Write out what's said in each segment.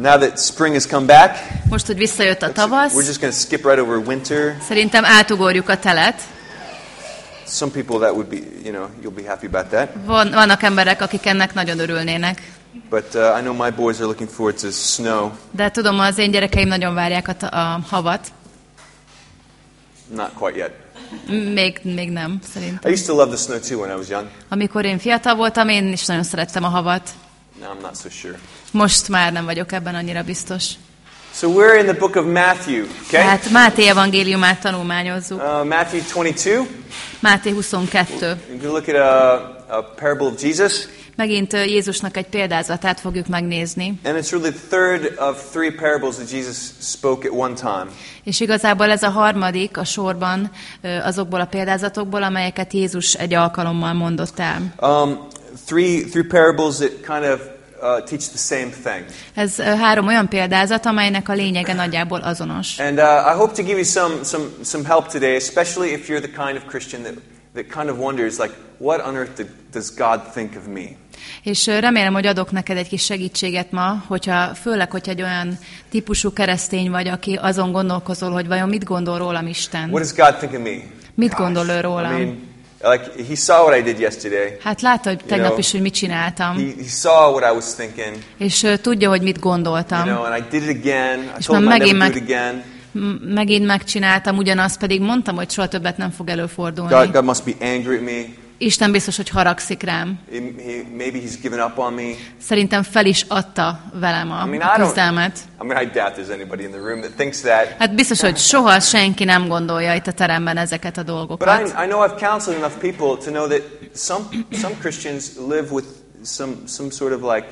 Now that spring has come back, Most, hogy visszajött a we're tavasz, just going to skip right over winter. szerintem átugorjuk a telet. Some people that would be, you know, you'll be happy about that. Van, vannak emberek, akik ennek nagyon örülnének. But uh, I know my boys are looking forward to snow. De tudom, az én gyerekeim nagyon várják a, a havat. Not quite yet. Még, még nem, I szerintem. used to love the snow too when I was young. Amikor én fiatal voltam, én is nagyon szerettem a havat. Now I'm not so sure. Most már nem vagyok ebben annyira biztos. So we're in the book of Matthew, okay? Tehát Máté evangéliumát tanulmányozzuk. Uh, Matthew 22. Máté 22. You can look at a, a parable of Jesus, Megint ö, Jézusnak egy példázatát fogjuk megnézni. and it's really the third of three parables that Jesus spoke at one time. És igazából ez a harmadik a sorban ö, azokból a példázatokból, amelyeket Jézus egy alkalommal mondott el. Um, three, three parables that kind of uh, teach the same thing. Ez három olyan példázat, amelynek a lényege nagyjából azonos. And uh, I hope to give you some, some, some help today, especially if you're the kind of Christian that, that kind of wonders, like, what on earth did, does God think of me? És remélem, hogy adok neked egy kis segítséget ma, hogyha, főleg, hogy egy olyan típusú keresztény vagy, aki azon gondolkozol, hogy vajon mit gondol rólam Isten. What does God think of me? Mit gondol ő I rólam? mean, like, he saw what I did yesterday. Hát látta, hogy tegnap know, is, hogy mit csináltam, He, he saw what I was thinking, és ö, tudja, hogy mit you gondoltam. know, and I did it again. I És told him már I'd never megint do it again. Megint megcsináltam ugyanazt, pedig mondtam, hogy soha többet nem fog előfordulni. God, God must be angry at me. Isten biztos, hogy haragszik rám. Maybe he's given up on me. Szerintem fel is adta velem a I mean, küzdelmet. I mean, I doubt there's anybody in the room that thinks that. Hát biztos, hogy soha senki nem gondolja itt a teremben ezeket a But I, dolgokat. I know I've counseled enough people to know that some, some Christians live with some, some sort of like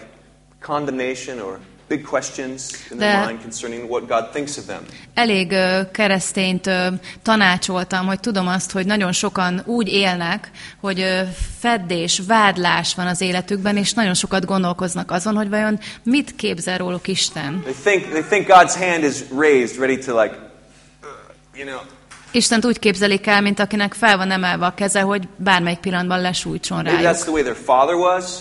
condemnation or big questions in their mind concerning what God thinks of them. Elég ö, keresztényt tanácsoltam, hogy tudom azt, hogy nagyon sokan úgy élnek, hogy ö, feddés, vádlás van az életükben, és nagyon sokat gondolkoznak azon, hogy vajon mit képzel róluk Isten. They think, they think God's hand is raised, ready to like, uh, you know, Istent úgy képzelik el, mint akinek fel van emelve a keze, hogy bármelyik pillanatban lesújtson rájuk.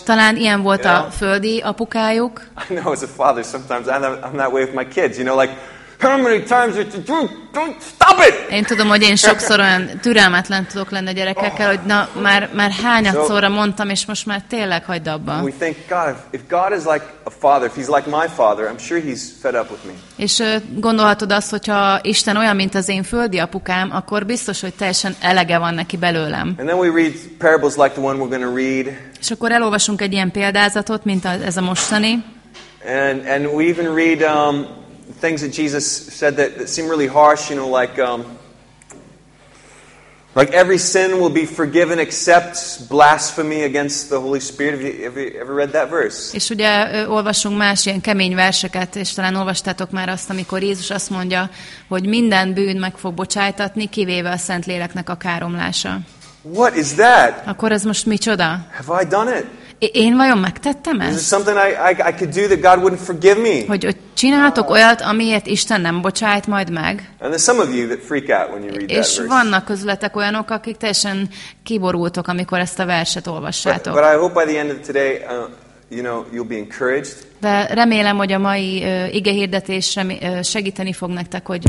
Talán ilyen volt a földi apukájuk. I know as a father sometimes I'm, I'm that way with my kids, you know, like, how many times are to do? Don't stop it! Én tudom, hogy én sokszor olyan türelmetlen tudok lenni a gyerekekkel, hogy na, már, már hányadszorra mondtam, és most már tényleg hagyd abba. We think, God, if, God is like a father, if he's like my father, I'm sure he's fed up with me. És gondolhatod azt, hogyha Isten olyan, mint az én földi apukám, akkor biztos, hogy teljesen elege van neki belőlem. And then we read parables like the one we're going to read, És akkor elolvasunk egy ilyen példázatot, mint ez a mostani, and, and we even read um, things that Jesus said that, that seem really harsh, you know, like, um, like every sin will be forgiven except blasphemy against the Holy Spirit. Have you ever, ever read that verse? És ugye ö, olvasunk más ilyen kemény verseket, és talán olvastátok már azt, amikor Jézus azt mondja, hogy minden bűn meg fog bocsájtatni, kivéve a Szentléleknek a káromlása. What is that? Akkor ez most micsoda? Have I done it? Én vajon megtettem Is it ezt? something I, I, I could do that God wouldn't forgive me? Hogy, hogy csináltok olyat, amiért Isten nem bocsájt majd meg? And there's some of you that freak out when you read that És verse. vannak közületek olyanok, akik teljesen kiborultok, amikor ezt a verset olvassátok. but I hope by the end of today, uh, you know, you'll be encouraged. De remélem, hogy a mai uh, igehirdetés remé- ö, segíteni fog nektek, hogy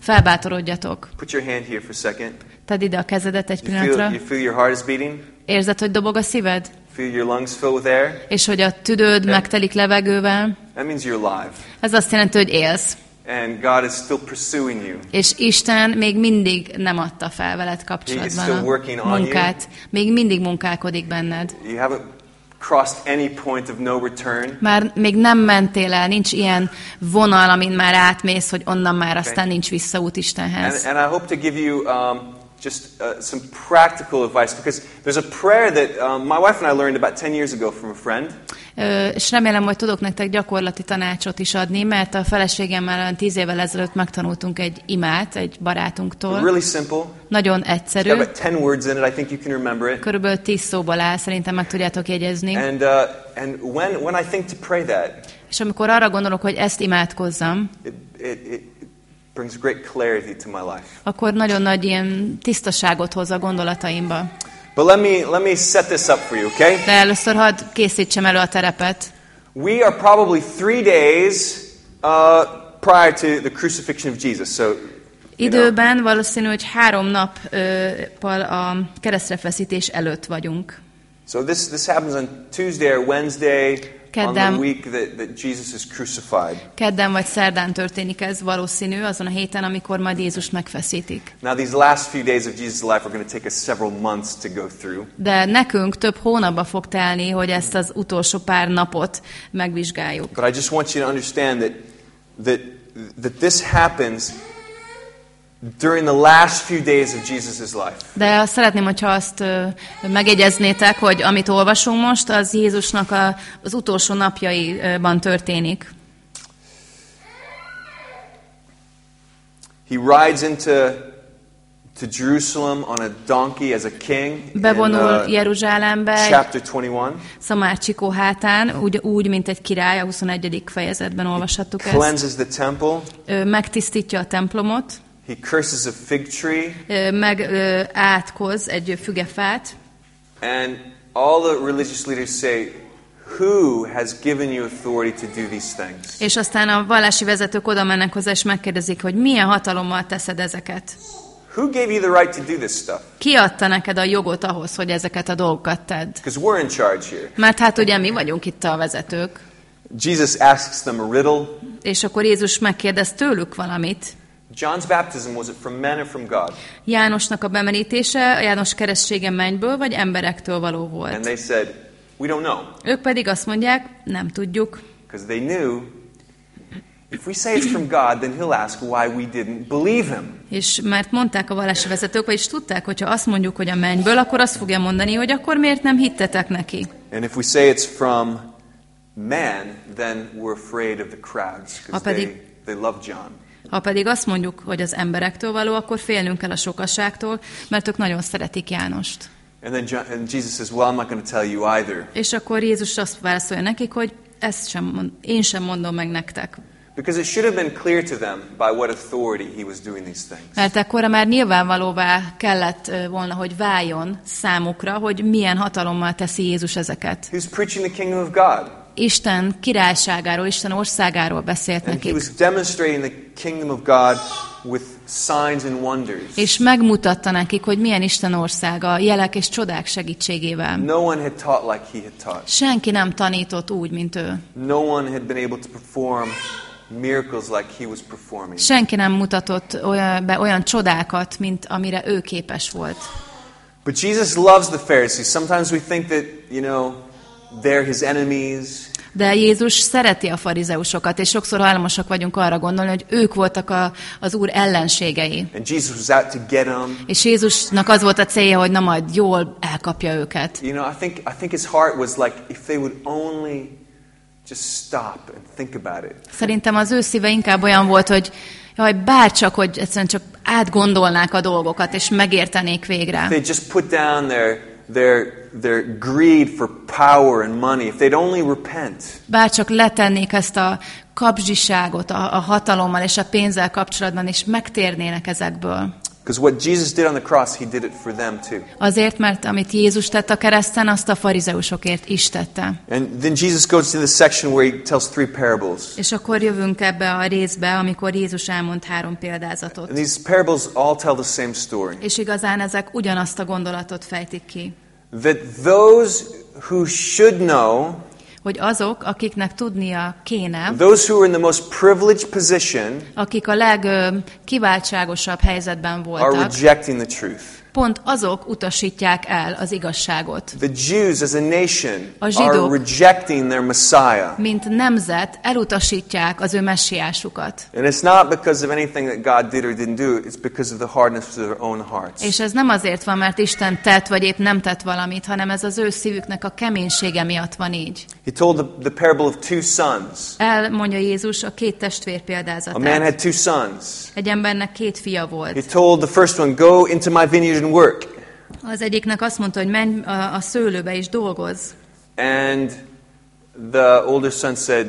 felbátorodjatok. Put your hand here for a second. Tedd ide a kezedet egy You feel, pillanatra. you feel your heart is beating. Érzed, hogy dobog a szíved? Feel your lungs fill with air. És hogy a tüdőd megtelik levegővel? That means you're alive. Ez azt jelenti, hogy élsz. And God is still pursuing you. És Isten még mindig nem adta fel veled He is kapcsolatban still a munkát. Még mindig munkálkodik benned. You haven't crossed any point of no return. Már még nem mentél el, nincs ilyen vonal, amin már átmész, hogy onnan már aztán nincs visszaút And, Istenhez. and I hope to give you um, just uh, some practical advice because there's a prayer that um, my wife and I learned about 10 years ago from a friend. Ö, És remélem, hogy tudok nektek gyakorlati tanácsot is adni, mert a feleségemmel olyan tíz évvel ezelőtt megtanultunk egy imát egy barátunktól. Really simple. Nagyon egyszerű. about 10 words in it. I think you can remember it. Körülbelül tíz szóból áll, szerintem meg tudjátok jegyezni. And, uh, and when, when I think to pray that, És amikor arra gondolok, hogy ezt imádkozzam, it, it, it brings great clarity to my life. akkor nagyon nagy ilyen tisztaságot hoz a gondolataimba. But let me, let me set this up for you, okay? De először hadd készítsem elő a terepet. We are probably three days uh, prior to the crucifixion of Jesus. So, Időben valószínű, hogy három nappal a keresztrefeszítés előtt vagyunk. so this, this happens on Tuesday or Wednesday Kedden. Kedden vagy szerdán történik ez valószínű, azon a héten, amikor majd Jézust megfeszítik. Now, these last few days of Jesus' life are going to take us several months to go through. De nekünk több hónapba fog telni, hogy ezt az utolsó pár napot megvizsgáljuk. But I just want you to understand that, that, that this happens during the last few days of Jesus' life. De szeretném, hogyha azt ö, megjegyeznétek, hogy amit olvasunk most, az Jézusnak a, az utolsó napjaiban történik. He rides into to Jerusalem on a donkey as a king in Bevonul uh, Jeruzsálembe chapter 21. szamárcsikó hátán, úgy, úgy, mint egy király, a 21. fejezetben olvashattuk ezt. Cleanses the temple. Megtisztítja a templomot, He curses a fig tree. meg átkoz egy fügefát, And all the religious leaders say, Who has given you authority to do these things? és aztán a vallási vezetők oda mennek hozzá, és megkérdezik, hogy milyen hatalommal teszed ezeket. Who gave you the right to do this stuff? Ki adta neked a jogot ahhoz, hogy ezeket a dolgokat tedd? Because we're in charge here. Mert hát ugye mi vagyunk itt a vezetők. Jesus asks them a riddle. És akkor Jézus megkérdez tőlük valamit. John's baptism, was it from men or from God? Jánosnak a bemerítése, János keresztsége mennyből vagy emberektől való And volt. they said, We don't know. Ők pedig azt mondják, nem tudjuk. Because they knew if we say it's from God, then he'll ask why we didn't believe him. És mert mondták a vallási vezetők, vagyis tudták, hogyha azt mondjuk, hogy a mennyből, akkor azt fogja mondani, hogy akkor miért nem hittetek neki. And if we say it's from man, then we're afraid of the crowds because they, they love John. Ha pedig azt mondjuk, hogy az emberektől való, akkor félnünk kell a sokasságtól, mert ők nagyon szeretik Jánost. And then John, and Jesus says, Well, I'm not going to tell you either. És akkor Jézus azt válaszolja nekik, hogy ezt sem mond, én sem mondom meg nektek. Because it should have been clear to them by what authority he was doing these things. Mert ekkor már nyilvánvalóvá kellett volna, hogy váljon számukra, hogy milyen hatalommal teszi Jézus ezeket. He was preaching the kingdom of God. Isten királyságáról, Isten országáról beszélt And he nekik. was demonstrating the kingdom of God with signs and wonders. És megmutatta nekik, hogy milyen Isten országa, jelek és csodák segítségével. No one had taught like he had taught. Senki nem tanított úgy, mint ő. No one had been able to perform miracles like he was performing. Senki nem mutatott olyan, be olyan csodákat, mint amire ő képes volt. But Jesus loves the Pharisees. Sometimes we think that, you know, they're his enemies. De Jézus szereti a farizeusokat, és sokszor hajlamosak vagyunk arra gondolni, hogy ők voltak a, az Úr ellenségei. And Jesus was out to get them. És Jézusnak az volt a célja, hogy na majd jól elkapja őket. You know, I think, I think his heart was like, if they would only just stop and think about it. Szerintem az ő szíve inkább olyan volt, hogy jaj, bárcsak, hogy egyszerűen csak átgondolnák a dolgokat, és megértenék végre. They just put down their, their, their greed for power and money, if they'd only repent. Bárcsak letennék ezt a kapzsiságot a, a hatalommal és a pénzzel kapcsolatban, és megtérnének ezekből. Because what Jesus did on the cross, he did it for them too. Azért, mert amit Jézus tett a kereszten, azt a farizeusokért is tette. And then Jesus goes to the section where he tells three parables. És akkor jövünk ebbe a részbe, amikor Jézus elmond három példázatot. And these parables all tell the same story. És igazán ezek ugyanazt a gondolatot fejtik ki. That those who should know, Hogy azok, akiknek tudnia kéne, those who are in the most privileged position, akik a legkiváltságosabb helyzetben are voltak, rejecting the truth. Pont azok utasítják el az igazságot. The Jews as a nation A are zsidók- rejecting their Messiah. Mint nemzet elutasítják az ő messiásukat. And it's not because of anything that God did or didn't do, it's because of the hardness of their own hearts. És ez nem azért van, mert Isten tett, vagy épp nem tett valamit, hanem ez az ő szívüknek a keménysége miatt van így. He told the, the parable of two sons. Elmondja Jézus a két testvér A man példázatát. had two sons. Egy embernek két fia He volt. told the first one, Go into my vineyard and work. Az egyiknek azt mondta, hogy menj a, a szőlőbe és dolgozz. And the older son said,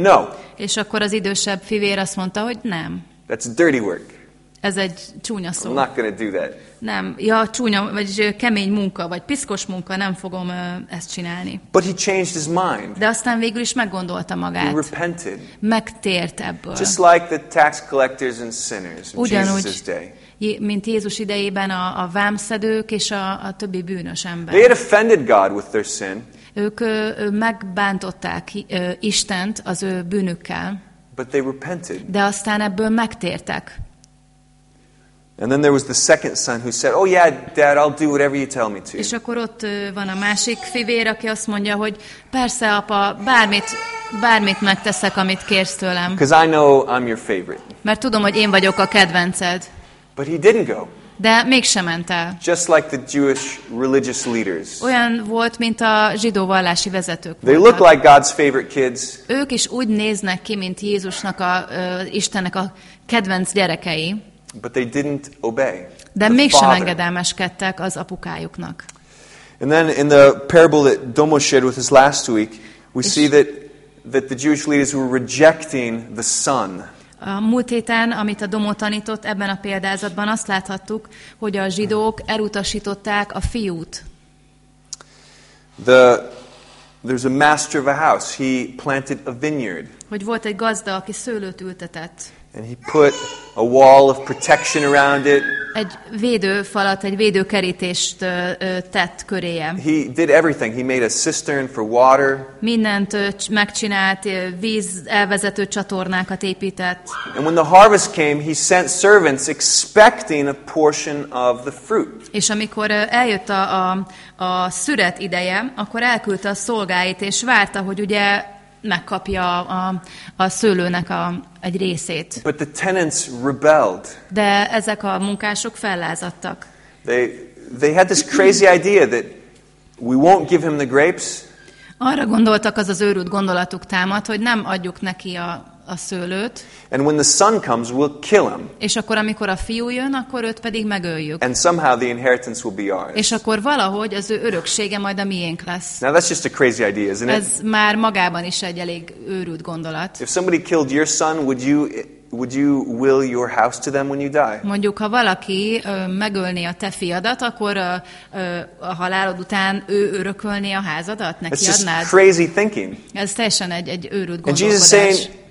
No, És akkor az idősebb fivér azt mondta, hogy nem. that's dirty work. Ez egy csúnya I'm szó. not going to do that. Nem, ja, csúnya, vagy kemény munka, vagy piszkos munka, nem fogom ö, ezt csinálni. But he changed his mind. De aztán végül is meggondolta He magát. repented. Megtért ebből. Just like the tax collectors and sinners in Ugyanúgy, Jesus' day. Mint Jézus idejében a, a vámszedők és a, a többi bűnös ember. They had offended God with their sin, Ők ö, megbántották ö, Istent az ő bűnükkel, but they repented. de aztán ebből megtértek. And then there was the second son who said, Oh, yeah, Dad, I'll do whatever you tell me to. És akkor ott van a másik fivér, aki azt mondja, hogy persze, apa, bármit, bármit megteszek, amit kérsz tőlem, Because I know I'm your favorite. mert tudom, hogy én vagyok a kedvenced. But he didn't go. De mégsem ment el. Just like the Jewish religious leaders. Olyan volt, mint a zsidó vallási vezetők They look like God's favorite kids, Ők is úgy néznek ki, mint Jézusnak, a, ö, Istennek a kedvenc gyerekei, but they didn't obey. de the mégsem father. engedelmeskedtek az apukájuknak. And then in the parable that Domo shared with us last week, we see that, that the Jewish leaders were rejecting the son. A múlt héten, amit a Domó tanított ebben a példázatban, azt láthattuk, hogy a zsidók elutasították a fiút. The, there's a master of a house. He planted a vineyard. Hogy volt egy gazda, aki szőlőt ültetett. And he put a wall of protection around it. Egy védőfalat, egy védőkerítést ö, ö, tett köréje. He did everything. He made a cistern for water. Mindent ö, cs- megcsinált, víz elvezető csatornákat épített. And when the harvest came, he sent servants expecting a portion of the fruit. És amikor eljött a, a, a szüret ideje, akkor elküldte a szolgáit, és várta, hogy ugye megkapja a, a szőlőnek a, egy részét. But the tenants rebelled. De ezek a munkások fellázadtak. They, they had this crazy idea that we won't give him the grapes, Arra gondoltak, az az őrült gondolatuk támad, hogy nem adjuk neki a, a szőlőt, and when the son comes, we'll kill him. és akkor, amikor a fiú jön, akkor őt pedig megöljük. And somehow the inheritance will be ours. És akkor valahogy az ő öröksége majd a miénk lesz. Now that's just a crazy idea, isn't it? Ez már magában is egy elég őrült gondolat. If somebody killed your son, would you, would you will your house to them when you die? Mondjuk, ha valaki ö, megölné a te fiadat, akkor ö, ö, a halálod után ő örökölné a házadat, It's neki just adnád. crazy thinking. Ez teljesen egy, egy őrült And Jesus gondolkodás. saying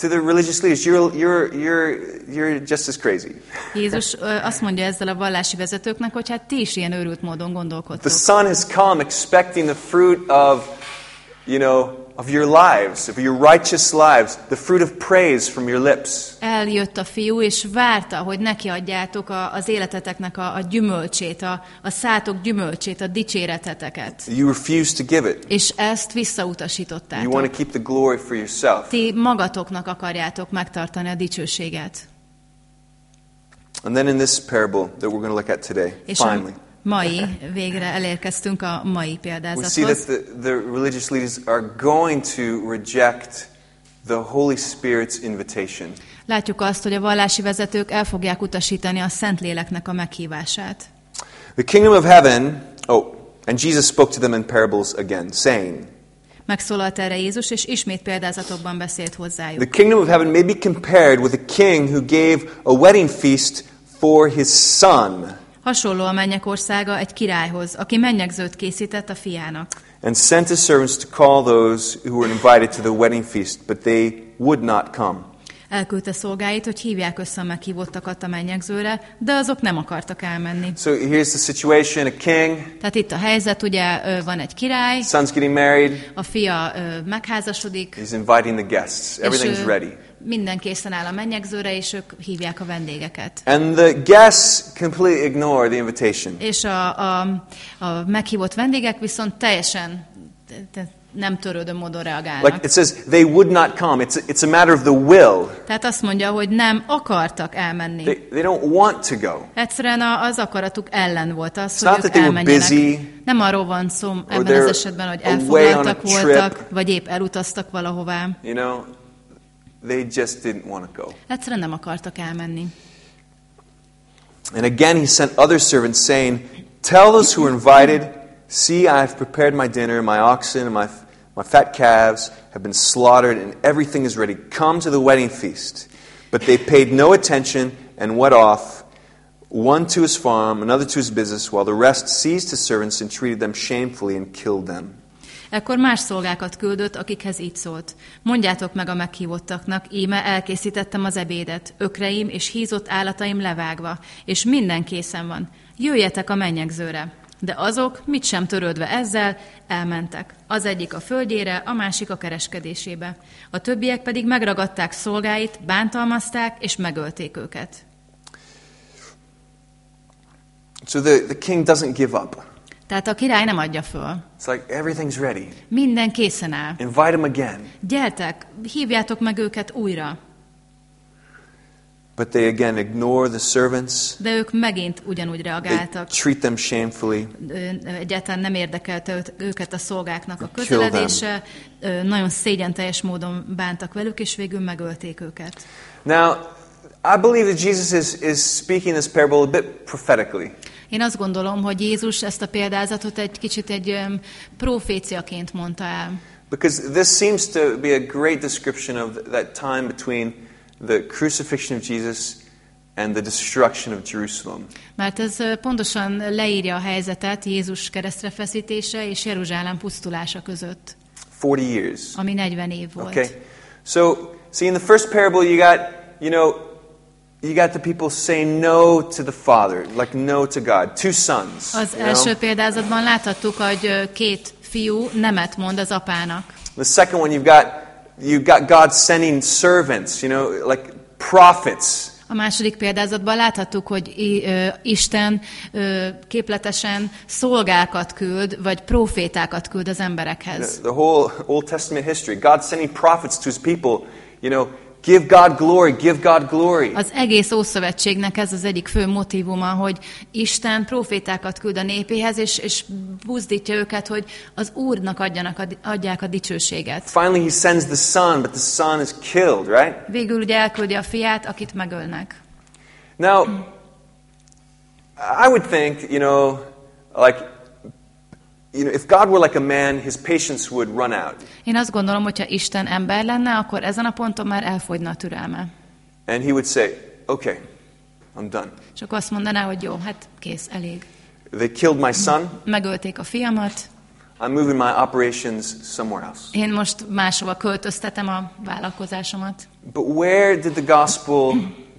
to the religious leaders, you're, you're, you're, you're just as crazy. Jézus azt mondja ezzel a vallási vezetőknek, hogy hát ti is ilyen őrült módon The gondolkodtok. son has come expecting the fruit of, you know, of your lives, of your righteous lives, the fruit of praise from your lips. Eljött a fiú, és várta, hogy neki adjátok a, az életeteknek a, a gyümölcsét, a, a szátok gyümölcsét, a dicséreteteket. You refuse to give it. És ezt You want to visszautasítottátok. keep the glory for yourself. Ti magatoknak akarjátok megtartani a dicsőséget. And then in this parable that we're going to look at today, És a finally, mai, végre elérkeztünk a mai we see that példázathoz. the, the religious leaders are going to reject the Holy Spirit's invitation. Látjuk azt, hogy a vallási vezetők el fogják utasítani a Szentléleknek a meghívását. The kingdom of heaven, oh, and Jesus spoke to them in parables again, saying, Megszólalt erre Jézus, és ismét példázatokban beszélt hozzájuk. The kingdom of heaven may be compared with a king who gave a wedding feast for his son Hasonló a mennyek országa egy királyhoz, aki mennyegzőt készített a fiának. and sent his servants to call those who were invited to the wedding feast, but they would not come. Elküldte szolgáit, hogy hívják össze a meghívottakat a mennyegzőre, de azok nem akartak elmenni. So here's the situation a king, Tehát itt a helyzet, ugye van egy király, son's getting married, a fia megházasodik, he's inviting the guests. Everything's ready. Minden készen áll a mennyegzőre, és ők hívják a vendégeket. And the guests completely ignore the invitation. És a, a, a meghívott vendégek viszont teljesen te- te- nem törődő módon reagálnak. Like it says, they would not come. It's a, it's a matter of the will. Tehát azt mondja, hogy nem akartak elmenni. They, they don't want to go. Egyszerűen az akaratuk ellen volt az, It's hogy ők elmenjenek. busy, Nem arról van szó ebben az esetben, hogy elfoglaltak voltak, vagy épp elutaztak valahová. You know, they just didn't want to go. Egyszerűen nem akartak elmenni. And again, he sent other servants saying, Tell those who are invited, see, I have prepared my dinner, my oxen and my, my fat calves have been slaughtered, and everything is ready. Come to the wedding feast. But they paid no attention and went off, one to his farm, another to his business, while the rest seized his servants and treated them shamefully and killed them. Ekkor más szolgákat küldött, akikhez így szólt. Mondjátok meg a meghívottaknak, íme elkészítettem az ebédet, ökreim és hízott állataim levágva, és minden készen van. Jöjjetek a mennyegzőre. De azok, mit sem törődve ezzel, elmentek. Az egyik a földjére, a másik a kereskedésébe. A többiek pedig megragadták szolgáit, bántalmazták és megölték őket. So the, the king doesn't give up. Tehát a király nem adja föl. It's like everything's ready. Minden készen áll. Invite him again. Gyertek, hívjátok meg őket újra. But they again ignore the servants. De ők megint ugyanúgy They reagáltak. treat them shamefully. Egyáltalán nem érdekelte őket a szolgáknak a közeledése. Nagyon szégyenteljes módon bántak velük, és végül megölték őket. Now, I believe that Jesus is, is speaking this parable a bit prophetically. Én azt gondolom, hogy Jézus ezt a példázatot egy kicsit egy proféciaként mondta el. Because this seems to be a great description of that time between the crucifixion of Jesus and the destruction of Jerusalem. Mert ez pontosan leírja a helyzetet Jézus keresztre feszítése és Jeruzsálem pusztulása között, 40 years. ami 40 év volt. Okay? So, see, in the first parable, you got, you know, you got the people saying no to the Father, like no to God. Two sons. Az első know? példázatban láthattuk, hogy két fiú nemet mond az apának. The second one, you've got, you've got God sending servants, you know, like prophets. A második példázatban láthattuk, hogy Isten képletesen szolgákat küld, vagy profétákat küld az emberekhez. The whole Old Testament history. God sending prophets to his people, you know, give God glory, give God glory. Az egész Ószövetségnek ez az egyik fő motivuma, hogy Isten profétákat küld a népéhez, és, és buzdítja őket, hogy az Úrnak adjanak a, adják a dicsőséget. Finally, he sends the son, but the son is killed, right? Végül ugye elküldi a fiát, akit megölnek. Now, I would think, you know, like, you know, if God were like a man, his patience would run out. Én azt gondolom, hogyha Isten ember lenne, akkor ezen a ponton már elfogyna a türelme. And he would say, okay, I'm done. És akkor azt mondaná, hogy jó, hát kész, elég. They killed my son. Megölték a fiamat, I'm moving my operations somewhere else. én most máshova költöztetem a vállalkozásomat. But where did the gospel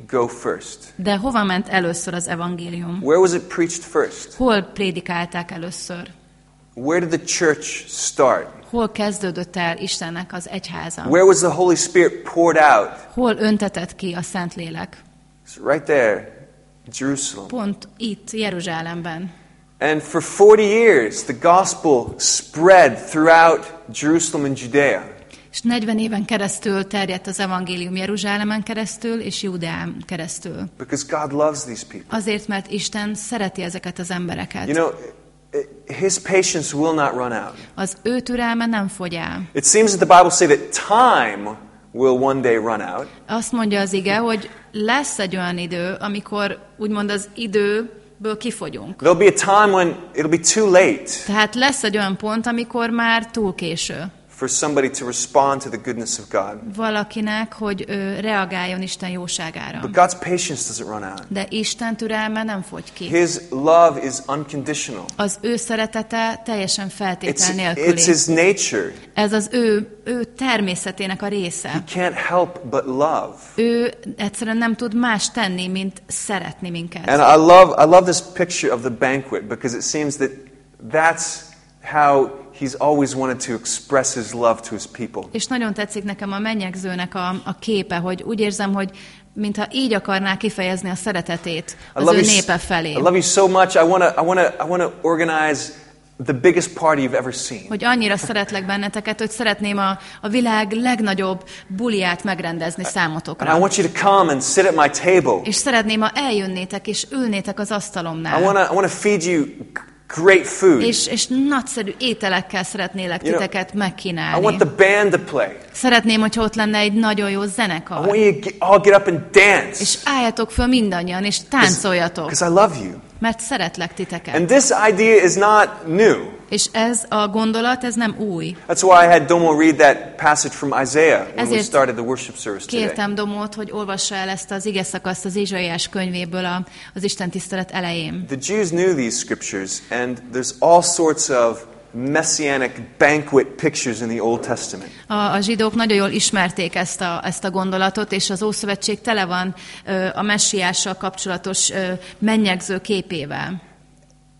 go first? De hova ment először az evangélium? Where was it preached first? Hol prédikálták először? Where did the church start? Hol kezdődött el Istennek az egyháza? Where was the Holy Spirit poured out? Hol öntetett ki a Szentlélek? It's right there, Jerusalem. Pont itt, Jeruzsálemben. And for 40 years, the gospel spread throughout Jerusalem and Judea. És 40 éven keresztül terjedt az evangélium Jeruzsálemen keresztül és Judeán keresztül. Because God loves these people. Azért, mert Isten szereti ezeket az embereket. You know, His patience will not run out. Az ő türelme nem fogy el. It seems that the Bible say that time will one day run out. Azt mondja az ige, hogy lesz egy olyan idő, amikor úgymond az időből kifogyunk. There'll be a time when it'll be too late Tehát lesz egy olyan pont, amikor már túl késő for somebody to respond to the goodness of God. valakinek, hogy ő reagáljon Isten jóságára. But God's patience doesn't run out. De Isten türelme nem fogy ki. His love is unconditional. Az ő szeretete teljesen It's, feltétel it's nélküli. his nature. Ez az ő, ő természetének a része. He can't help but love. Ő egyszerűen nem tud más tenni, mint szeretni minket. And I love, I love this picture of the banquet because it seems that that's how he's always wanted to express his love to his people. És nagyon tetszik nekem a mennyegzőnek a, a képe, hogy úgy érzem, hogy mintha így akarná kifejezni a szeretetét I az ő you, népe felé. I love you so much. I want to I wanna, I wanna organize the biggest party you've ever seen. Hogy annyira szeretlek benneteket, hogy szeretném a, a világ legnagyobb buliát megrendezni And I számotokra. want you to come and sit at my table. És szeretném, ha eljönnétek és ülnétek az I asztalomnál. want to I wanna feed you great food. És, és nagyszerű ételekkel szeretnélek You know, titeket I megkínálni. want the band to play. Szeretném, hogyha ott lenne egy nagyon jó I zenekar. want you to all get up and dance És álljatok föl mindannyian, és táncoljatok. because I love you. Mert szeretlek titeket. And this idea is not new. És ez a gondolat, ez nem új. That's why I had Domo read that passage from Isaiah when we Ezért started the worship service today. Kértem Domót, hogy olvassa el ezt az ige szakaszt az Izsaiás könyvéből a, az Isten tisztelet elején. The Jews knew these scriptures, and there's all sorts of messianic banquet pictures in the Old Testament. A, a zsidók nagyon jól ismerték ezt a, ezt a gondolatot, és az Ószövetség tele van ö, a messiással kapcsolatos ö, mennyegző képével.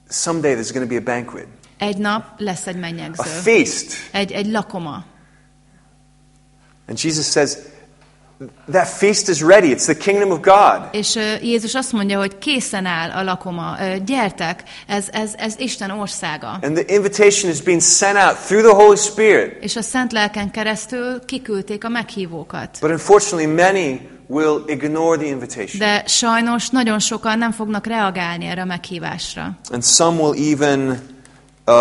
Someday there's going to be a banquet, Egy nap lesz egy a mennyegző, feast. egy, egy lakoma. And Jesus says, That feast is ready. It's the kingdom of God. És ö, Jézus azt mondja, hogy készen áll a lakoma, Ö, gyertek, ez, ez, ez Isten országa. And the invitation is being sent out through the Holy Spirit. És a Szent Lelken keresztül kiküldték a meghívókat. But unfortunately, many will ignore the invitation. De sajnos nagyon sokan nem fognak reagálni erre a meghívásra. And some will even uh,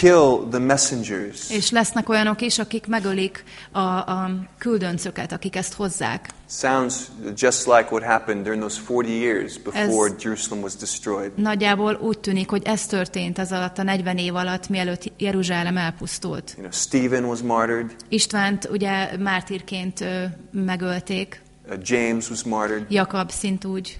kill the messengers. És lesznek olyanok is, akik megölik a, a küldöncöket, akik ezt hozzák. Sounds just like what happened during those 40 years before Ez- Jerusalem was destroyed. Nagyjából úgy tűnik, hogy ez történt ez alatt a 40 év alatt, mielőtt Jeruzsálem elpusztult. You know, Stephen was martyred, Istvánt ugye mártírként ö, megölték, uh, James was martyred, Jakab szintúgy,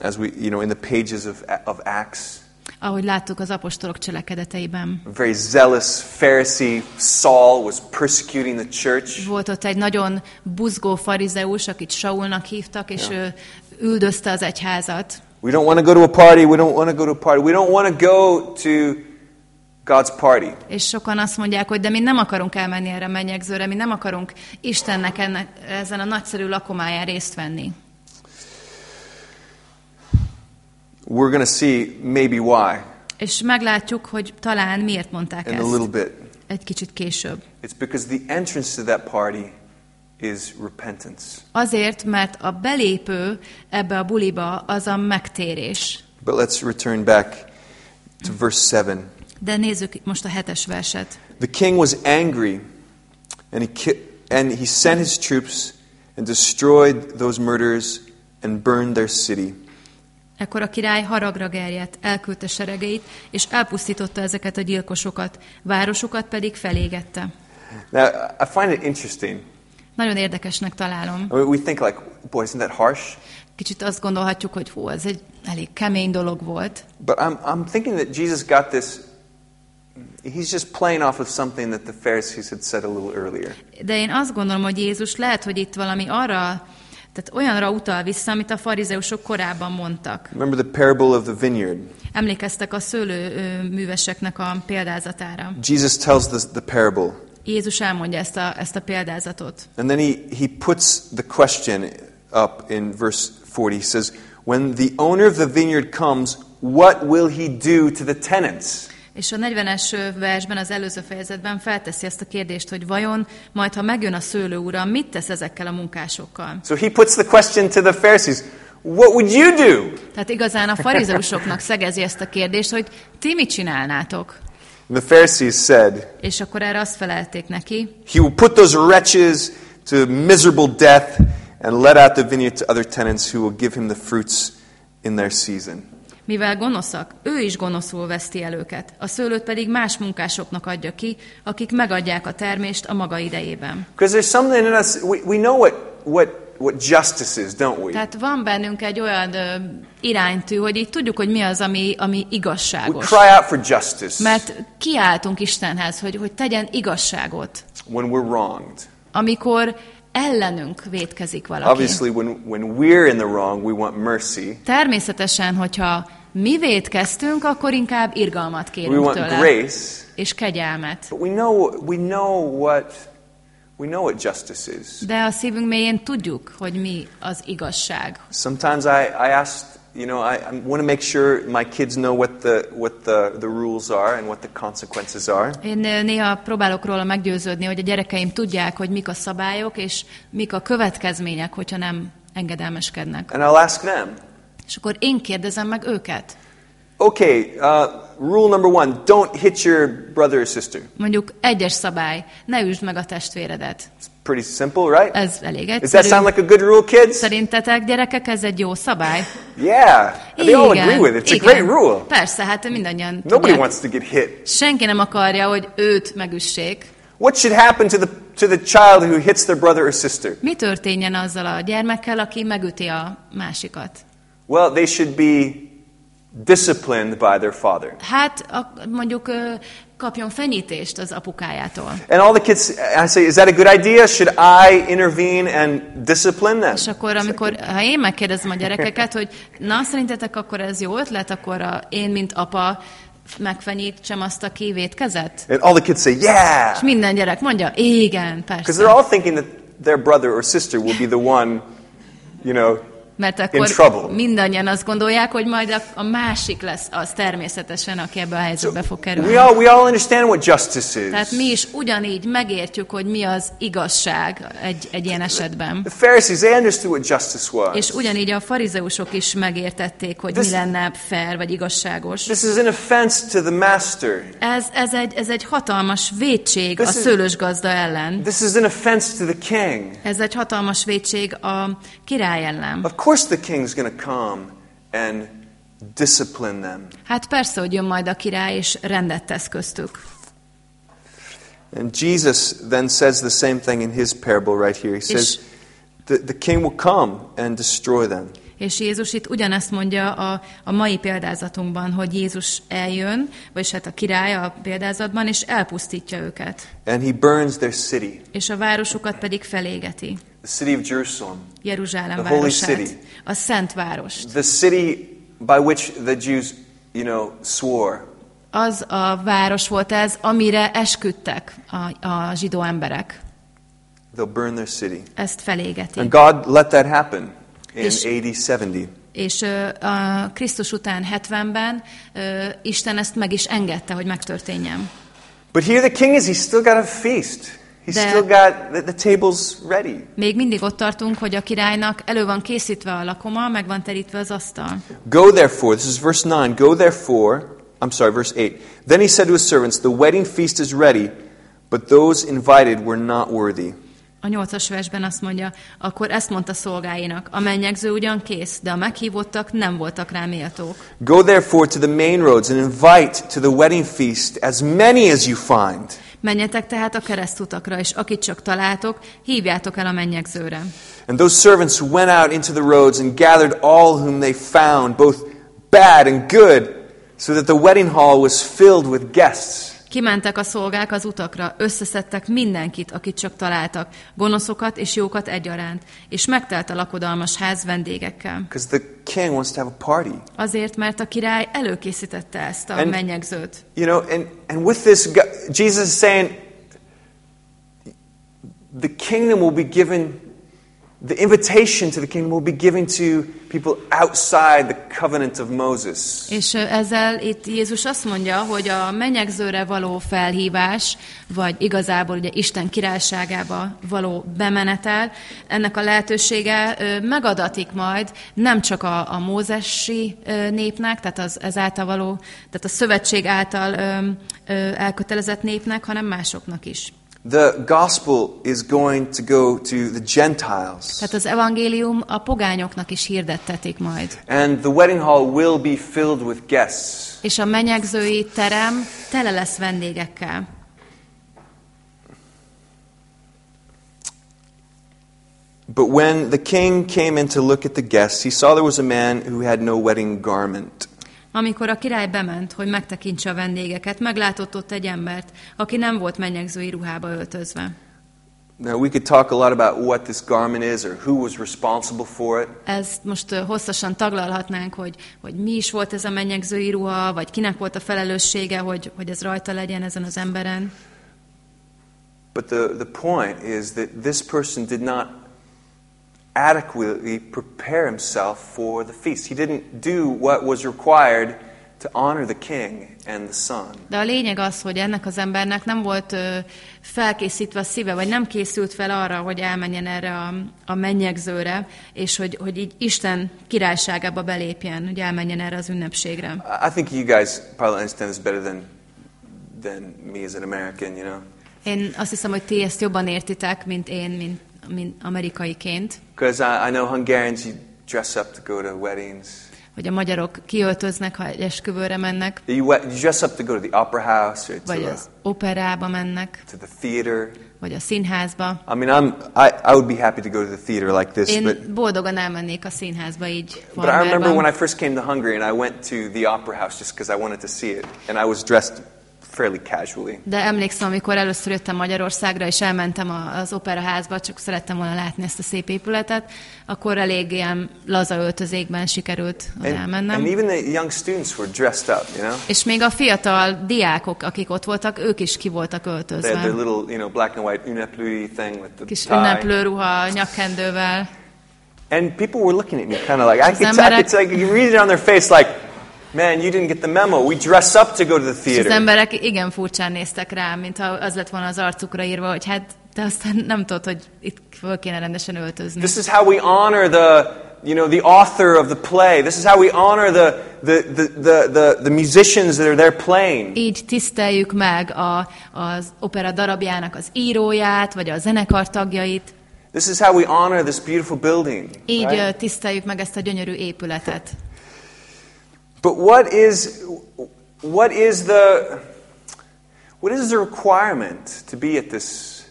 as we, you know, in the pages of, of Acts. Ahogy láttuk az apostolok cselekedeteiben. A very zealous Pharisee, Saul, was persecuting the church. Volt ott egy nagyon buzgó farizeus, akit Saulnak hívtak, és ő üldözte az egyházat. We don't want to go to a party. We don't want to go to a party. We don't want to go to God's party. És sokan azt mondják, hogy de mi nem akarunk elmenni erre a mennyegzőre, mi nem akarunk Istennek ennek, ezen a nagyszerű lakomáján részt venni. We're going to see maybe why És meglátjuk, hogy talán miért mondták in a little ezt bit. egy kicsit később. It's because the entrance to that party is repentance. Azért, mert a belépő ebbe a buliba az a megtérés. But let's return back to verse 7. De nézzük most a hetes verset. The king was angry, and he, ki- and he sent his troops and destroyed those murderers and burned their city. Ekkor a király haragra gerjedt, elküldte seregeit, és elpusztította ezeket a gyilkosokat, városokat pedig felégette. Now, I find it interesting. Nagyon érdekesnek találom. We think like, boy, isn't that harsh? Kicsit azt gondolhatjuk, hogy hú, ez egy elég kemény dolog volt. But I'm, I'm thinking that Jesus got this. He's just playing off of something that the Pharisees had said a little earlier. De én azt gondolom, hogy Jézus lehet, hogy itt valami arra, tehát olyanra utal vissza, amit a farizeusok korábban mondtak. Remember the parable of the vineyard. Emlékeztek a szőlő műveseknek a példázatára. Jesus tells this, the parable, Jézus elmondja ezt a, ezt a példázatot. and then he, he puts the question up in verse 40. He says, When the owner of the vineyard comes, what will he do to the tenants? És a 40-es versben, az előző fejezetben felteszi ezt a kérdést, hogy vajon majd, ha megjön a szőlő ura, mit tesz ezekkel a munkásokkal? So he puts the question to the Pharisees What would you do? Tehát igazán a farizeusoknak szegezi ezt a kérdést, hogy ti mit csinálnátok? The Pharisees said, És akkor erre azt felelték neki, He will put those wretches to miserable death and let out the vineyard to other tenants who will give him the fruits in their season. Mivel gonoszak, ő is gonoszul veszti el őket, a szőlőt pedig más munkásoknak adja ki, akik megadják a termést a maga idejében. Because there's something in us, we, we know what, what, what justice is, don't we? Tehát van bennünk egy olyan ö, iránytű, hogy így tudjuk, hogy mi az, ami, ami We igazságos. cry out for justice Mert kiáltunk Istenhez, hogy, hogy tegyen igazságot, when we're wronged. amikor ellenünk vétkezik valaki. Obviously, when, when we're in the wrong, we want mercy. Természetesen, hogyha mi vétkeztünk, akkor inkább irgalmat We kérünk want tőle, grace. és kegyelmet. But we know, we know what we know what justice is. De a szívünk mélyén tudjuk, hogy mi az igazság. Sometimes I, I ask, you know, I, I want to make sure my kids know what the what the, the rules are and what the consequences are. Én ö, néha próbálok róla meggyőződni, hogy a gyerekeim tudják, hogy mik a szabályok, és mik a következmények, hogyha nem engedelmeskednek. And I'll ask them, És akkor én kérdezem meg őket. Okay, uh, rule number one don't hit your brother or sister. Mondjuk egyes szabály, ne üsd meg a testvéredet. It's pretty simple, right? Ez elég Does that egyszerű. sound like a good rule, kids? Szerintetek, gyerekek, ez egy jó szabály? Yeah. They all agree with it. It's a great rule. Persze, hát mindannyian Nobody tudják. wants to get hit. Senki nem akarja, hogy őt megüssék. What should happen to the, to the child who hits their brother or sister? Mi történjen azzal a gyermekkel, aki megüti a másikat? Well, they should be disciplined by their father. Hát a, mondjuk kapjon fenyítést az apukájától. And all the kids, I say, is that a good idea? Should I intervene and discipline them? És akkor, amikor, ha én megkérdezem a gyerekeket, hogy na, szerintetek akkor ez jó ötlet, akkor a, én, mint apa, megfenyítsem azt, aki vétkezett? And all the kids say, yeah. És minden gyerek mondja, igen, Because they're persze. all thinking that their brother or sister will be the one, you know, Mert akkor mindannyian azt gondolják, hogy majd a, a másik lesz az természetesen, aki ebbe a helyzetbe fog kerülni. we all, we all understand what justice Tehát is. mi is ugyanígy megértjük, hogy mi az igazság egy, egy ilyen esetben. The Pharisees, they understood what justice was. És ugyanígy a farizeusok is megértették, hogy mi This- lenne fair vagy igazságos. This is an offense to the master. Ez, ez, egy, ez egy hatalmas vétség This a szőlős gazda ellen. This is an offense to the king. Ez egy hatalmas vétség a király ellen. Of course, the king's going to come and discipline them. Hát persze, hogy jön majd a király, és rendet tesz köztük. And Jesus then says the same thing in his parable right here. He says, the, the king will come and destroy them. És Jézus itt ugyanezt mondja a, a mai példázatunkban, hogy Jézus eljön, vagyis hát a király a példázatban, és elpusztítja őket. And he burns their city, És a városukat pedig felégeti. The city of Jerusalem, Jeruzsálem The holy városát. city. A Szent Várost. the city by which the Jews, you know, swore. Az a város volt ez, amire esküdtek a, a zsidó emberek. They'll burn their city. Ezt felégeti. And God let that happen in És- AD 70. És ö, a Krisztus után 70-ben ö, Isten ezt meg is engedte, hogy megtörténjen. But here the king is, he's still got a feast. He's still got the, the tables ready. Még mindig ott tartunk, hogy a királynak elő van készítve a lakoma, meg van terítve az asztal. Go therefore, this is verse 9. Go therefore, I'm sorry, verse 8. Then he said to his servants, The wedding feast is ready, but those invited were not worthy. A nyolcas versben azt mondja, akkor ezt mondta szolgáinak, a mennyegző ugyan kész, de a meghívottak nem voltak rá méltók. Go therefore to the main roads and invite to the wedding feast as many as you find. Menjetek tehát a keresztutakra, és akit csak találtok, hívjátok el a mennyegzőre. And those servants went out into the roads and gathered all whom they found, both bad and good, so that the wedding hall was filled with guests. Kimentek a szolgák az utakra, összeszedtek mindenkit, akit csak találtak, gonoszokat és jókat egyaránt, és megtelt a lakodalmas ház vendégekkel. The king wants to have a party. Azért, mert a király előkészítette ezt a And- mennyegzőt. You know, and, and with this, Jesus is saying the kingdom will be given, the invitation to the kingdom will be given to people outside the covenant of Moses. És ezzel itt Jézus azt mondja, hogy a mennyegzőre való felhívás, vagy igazából ugye Isten királyságába való bemenetel, ennek a lehetősége megadatik majd nem csak a, a mózesi népnek, tehát az ezáltal való, tehát a szövetség által elkötelezett népnek, hanem másoknak is. The gospel is going to go to the Gentiles, Tehát az evangélium a pogányoknak is hirdettetik majd. and the wedding hall will be filled with guests. És a menyegzői terem tele lesz vendégekkel. But when the king came in to look at the guests, he saw there was a man who had no wedding garment. Amikor a király bement, hogy megtekintse a vendégeket, meglátott ott egy embert, aki nem volt mennyegzői ruhába öltözve. Now, we could talk a lot about what this garment is or who was responsible for it. Ezt most hosszasan taglalhatnánk, hogy, hogy mi is volt ez a mennyegzői ruha, vagy kinek volt a felelőssége, hogy, hogy ez rajta legyen ezen az emberen. But the, the point is that this person did not adequately prepare himself for the feast. He didn't do what was required to honor the king and the son. De a lényeg az, hogy ennek az embernek nem volt ö, felkészítve a szíve, vagy nem készült fel arra, hogy elmenjen erre a, a mennyegzőre, és hogy, hogy így Isten királyságába belépjen, hogy elmenjen erre az ünnepségre. I think you guys probably understand this better than than me as an American, you know. Én azt hiszem, hogy ti ezt jobban értitek, mint én, mint, mint amerikaiként, Because I, I know Hungarians, you dress up to go to weddings. hogy a magyarok kiöltöznek, ha egy esküvőre mennek, You, dress up to go to the opera house or to, vagy a, az operába mennek, to the theater. vagy a színházba. I mean, I'm, I, I would be happy to go to the theater like this, Én but, boldogan elmennék a színházba így but I remember when. I first came to Hungary and I went to the opera house just because I wanted to see it, and I was dressed fairly casually. De emlékszem, amikor először jöttem Magyarországra, és elmentem az operaházba, csak szerettem volna látni ezt a szép épületet, akkor elég ilyen laza öltözékben sikerült oda And, elmennem. and even the young students were dressed up, you know. És még a fiatal diákok, akik ott voltak, ők is ki voltak They had their öltözve. little, you know, black and white uneplui thing with the Kis tie. ünneplőruha, nyakkendővel. And people were looking at me kind of like, I could, I could tell, you read it on their face like, man, you didn't get the memo. We dress up to go to the És az theater. emberek igen furcsán néztek rám, mintha az lett volna az arcukra írva, hogy hát te aztán nem tudod, hogy itt föl kéne rendesen öltözni. This is how we honor the, you know, the author of the play. This is how we honor the, the, the, the, the, the musicians that are there playing. Így tiszteljük meg a, az opera darabjának az íróját, vagy a zenekar tagjait. This is how we honor this beautiful building. Így right? tiszteljük meg ezt a gyönyörű épületet. But what is, what is the, what is the requirement to be at this,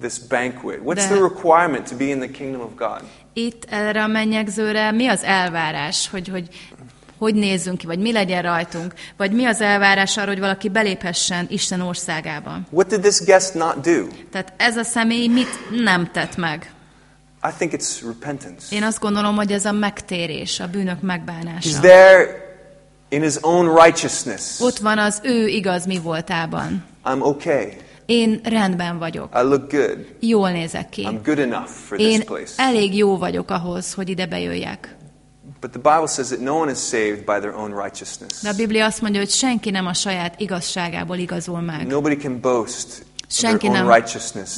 this banquet? What's the requirement to be in the kingdom of God? Itt erre a mennyegzőre mi az elvárás, hogy, hogy hogy nézzünk ki, vagy mi legyen rajtunk, vagy mi az elvárás arra, hogy valaki beléphessen Isten országába. What did this guest not do? Tehát ez a személy mit nem tett meg? I think it's repentance. Én azt gondolom, hogy ez a megtérés, a bűnök He's megbánása. there in his own righteousness. Ott van az ő igaz mi voltában. I'm okay. Én rendben vagyok. I look good. Jól nézek ki. I'm good enough for this Én place. elég jó vagyok ahhoz, hogy ide bejöjjek. But the Bible says that no one is saved by their own righteousness. De a Biblia azt mondja, hogy senki nem a saját igazságából igazol meg. Nobody can boast Senki nem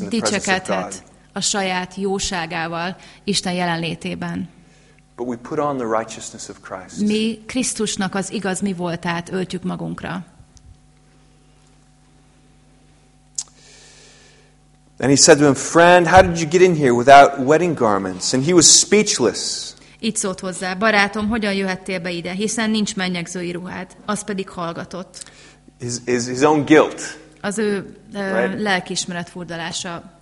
dicsekedhet a saját jóságával Isten jelenlétében. But we put on the righteousness of Christ. Mi Krisztusnak az igaz mi voltát öltjük magunkra. And he said to him, Friend, how did you get in here without wedding garments? And he was speechless. Így szólt hozzá, barátom, hogyan jöhettél be ide, hiszen nincs mennyegzői ruhád. Az pedig hallgatott. His, his, his own guilt Az ő Right. lelkiismeret furdalása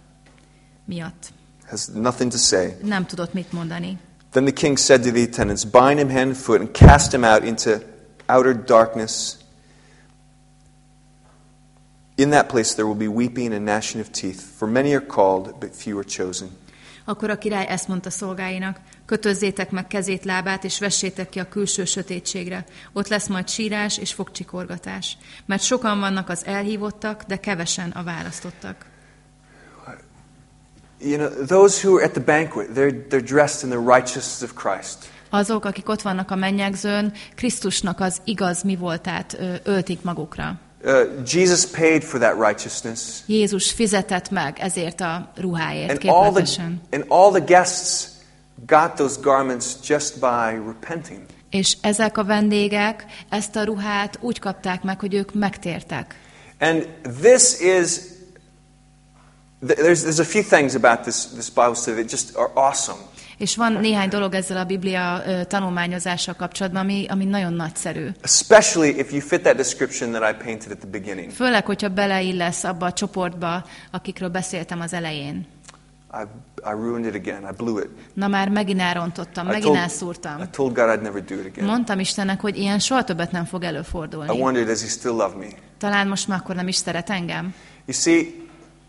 miatt. has nothing to say. Nem tudott mit mondani. Then the king said to the attendants, Bind him hand and foot and cast him out into outer darkness. In that place there will be weeping and gnashing of teeth, for many are called, but few are chosen. Akkor a király ezt mondta szolgáinak, kötözzétek meg kezét, lábát, és vessétek ki a külső sötétségre. Ott lesz majd sírás és fogcsikorgatás. Mert sokan vannak az elhívottak, de kevesen a választottak. You know, those who are at the banquet, they're, they're dressed in the righteousness of Christ. Azok, akik ott vannak a mennyegzőn, Krisztusnak az igaz mi voltát öltik magukra. Uh, Jesus paid for that righteousness. Jézus fizetett meg ezért a ruháért And all, the, and all the guests got those garments just by repenting. És ezek a vendégek ezt a ruhát úgy kapták meg, hogy ők megtértek. And this is, there's, there's a few things about this, this Bible study that just are awesome. És van néhány dolog ezzel a Biblia ö, tanulmányozással kapcsolatban, ami, ami nagyon nagyszerű. Especially if you fit that description that I painted at the beginning. Főleg, hogyha beleillesz abba a csoportba, akikről beszéltem az elején. I, I ruined it again. I blew it. Na már megint elrontottam, I megint told, elszúrtam. I told God I'd never do it again. Mondtam Istennek, hogy ilyen soha többet nem fog I előfordulni. wondered, does he still love me? Talán most már akkor nem is szeret engem. You see,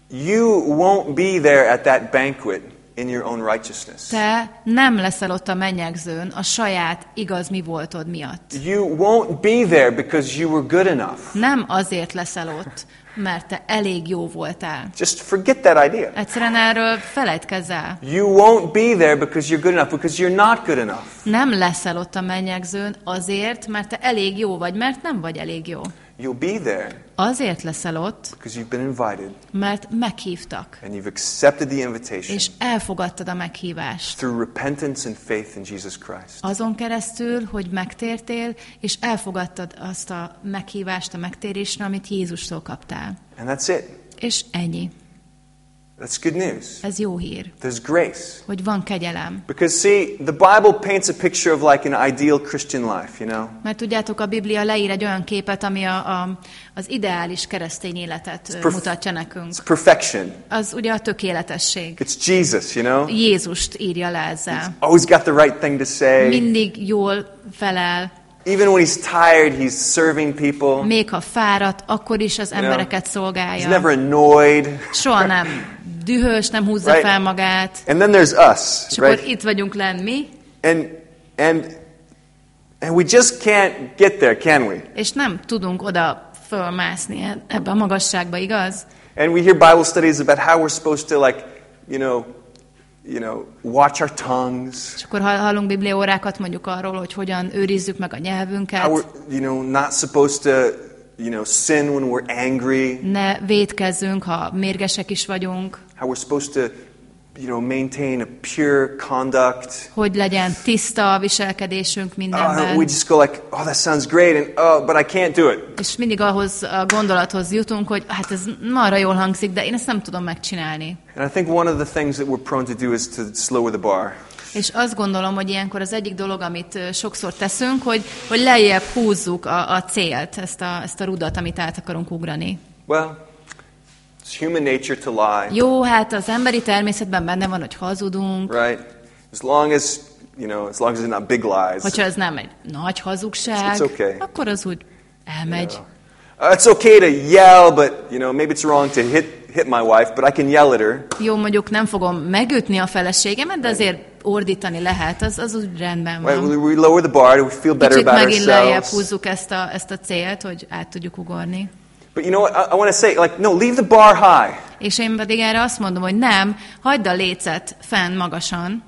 you won't be there at that banquet in your own righteousness. Te nem leszel ott a mennyegzőn a saját igaz mi voltod miatt. You won't be there because you were good enough. Nem azért leszel ott, mert te elég jó voltál. Just forget that idea. Egyszerűen erről felejtkezz el. You won't be there because you're good enough, because you're not good enough. Nem leszel ott a mennyegzőn azért, mert te elég jó vagy, mert nem vagy elég jó. You'll be there Azért leszel ott, because you've been invited mert meghívtak, and you've accepted the invitation és elfogadtad a meghívást. through repentance and faith in Jesus Christ. Azon keresztül, hogy megtértél, és elfogadtad azt a meghívást a megtérésre, amit Jézustól kaptál. And that's it. És ennyi. That's good news. Ez jó hír, There's grace. hogy van kegyelem. Because, see, the Bible paints a picture of like an ideal Christian life, you know? Mert tudjátok, a Biblia leír egy olyan képet, ami a, a, az ideális keresztény életet mutatja nekünk. It's perfection. Az ugye a tökéletesség. It's Jesus, you know? Jézust írja le ezzel. Always got the right thing to say. Mindig jól felel, Even when he's tired, he's serving people. még ha fáradt, akkor is az embereket He's szolgálja. never annoyed. Soha nem dühös, nem húzza Right. fel magát. And then there's us, És akkor right? itt vagyunk lenn mi, And and and we just can't get there, can we? és nem tudunk oda fölmászni e- ebbe a magasságba, igaz? And we hear Bible studies about how we're supposed to like, you know, you know, watch our tongues, És akkor hall- hallunk bibliaórákat mondjuk arról, hogy hogyan őrizzük meg a nyelvünket, how we're, you know, not supposed to, you know, sin when we're angry, ne védkezzünk, ha mérgesek is vagyunk, how we're supposed to, you know, maintain a pure conduct. hogy legyen tiszta a viselkedésünk Uh, mindenben. we just go like, oh, that sounds great, and oh, but I can't do it. És mindig ahhoz a gondolathoz jutunk, hogy hát ez marra jól hangzik, de én ezt nem tudom megcsinálni. And I think one of the things that we're prone to do is to lower the bar. És azt gondolom, hogy ilyenkor az egyik dolog, amit sokszor teszünk, hogy, hogy lejjebb húzzuk a, a célt, ezt a, ezt a rudat, amit át akarunk ugrani. Well, it's human nature to lie, Jó, hát az emberi természetben benne van, hogy hazudunk, right? As long as you know, as long as they're not big lies. hogyha ez nem egy nagy hazugság, It's okay. akkor az úgy elmegy. Uh, it's okay to yell, but you know, maybe it's wrong to hit hit my wife, but I can yell at her. Jó, mondjuk nem fogom megütni a feleségemet, de azért ordítani lehet, az, az úgy rendben Right? van. We, we lower the bar. We feel better Kicsit about megint lejjebb húzzuk ezt a, ezt a célt, hogy át tudjuk ugorni. But you know what? I, I want to say, like, no, leave the bar high. És én pedig erre azt mondom, hogy nem, hagyd a lécet fenn magasan,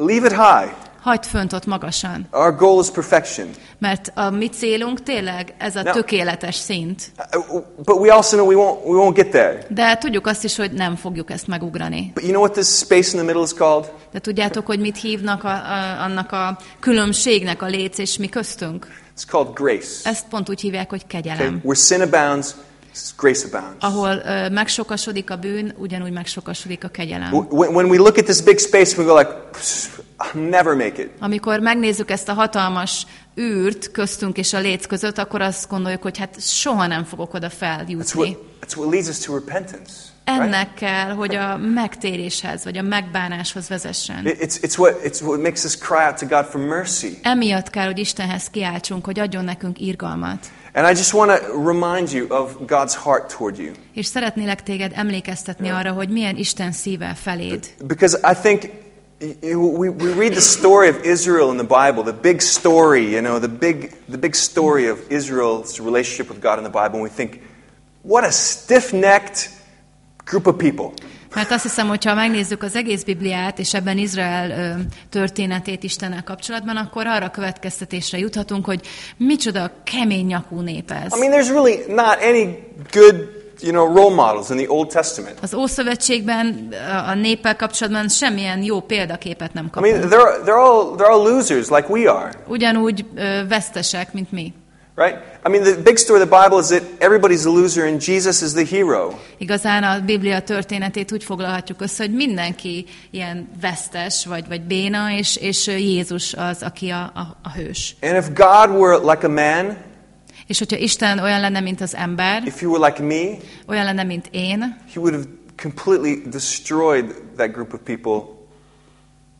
Leave it high. Hagyd fönt ott magasan. Our goal is perfection. Mert a mi célunk tényleg ez a Na- tökéletes szint. Uh, But we also know we won't we won't get there. De tudjuk azt is, hogy nem fogjuk ezt megugrani. But you know what this space in the middle is called? De tudjátok, hogy mit hívnak a, a, annak a különbségnek a léc és mi köztünk? It's called grace. Ezt pont úgy hívják, hogy Okay? kegyelem. Where sin abounds, grace abounds. Ahol ö, megsokasodik a bűn, ugyanúgy megsokasodik a kegyelem. When, when we look at this big space, we go like, "Psh, I'll never make it. Amikor megnézzük ezt a hatalmas űrt köztünk és a léc között, akkor azt gondoljuk, hogy hát soha nem fogok oda That's what, feljutni. that's what leads us to repentance. Ennek kell, hogy a megtéréshez, vagy a megbánáshoz vezessen. It- It's, it's, what, it's what makes us cry out to God for mercy. Emiatt kell, hogy Istenhez kiáltsunk, hogy adjon nekünk irgalmat. And I just want to remind you of God's heart toward you. És szeretnélek téged emlékeztetni arra, hogy milyen Isten szíve feléd. Because I think we, we read the story of Israel in the Bible, the big story, you know, the big, the big story of Israel's relationship with God in the Bible, and we think, what a stiff necked group of people. Mert azt hiszem, hogy ha megnézzük az egész Bibliát, és ebben Izrael történetét Istennel kapcsolatban, akkor arra következtetésre juthatunk, hogy micsoda kemény nyakú nép ez. I mean, there's really not any good, you know, role models in the Old Testament. Az Ószövetségben a- néppel kapcsolatban semmilyen jó példaképet nem I mean, kapunk. they're, they're, all, they're all losers like we are, Ugyanúgy ö, vesztesek, mint mi. Right? I mean, the big story of the Bible is that everybody's a loser and Jesus is the hero. Igazán a Biblia történetét úgy foglalhatjuk össze, hogy mindenki ilyen vesztes, vagy, vagy béna, és, és Jézus az, aki a, a, a hős. And if God were like a man, És hogyha Isten olyan lenne, mint az ember, if he were like me, olyan lenne, mint én, he would have completely destroyed that group of people